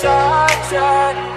side, side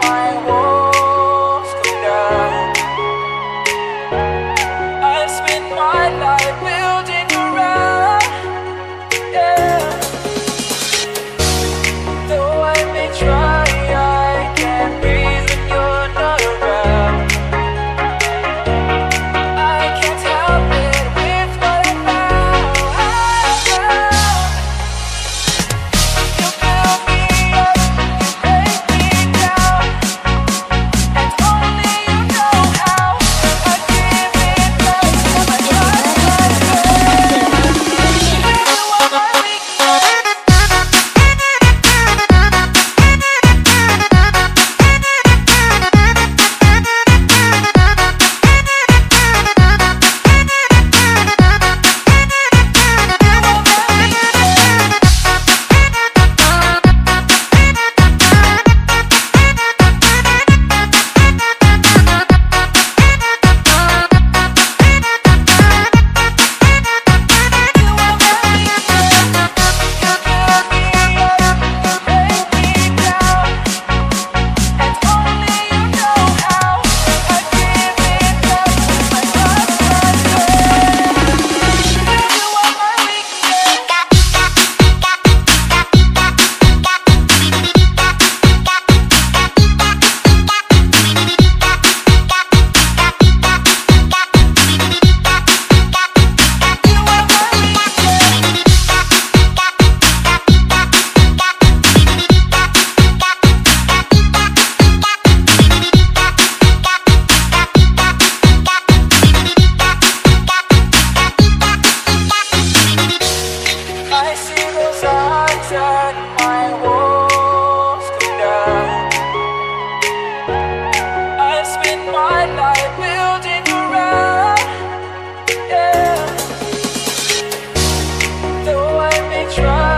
try.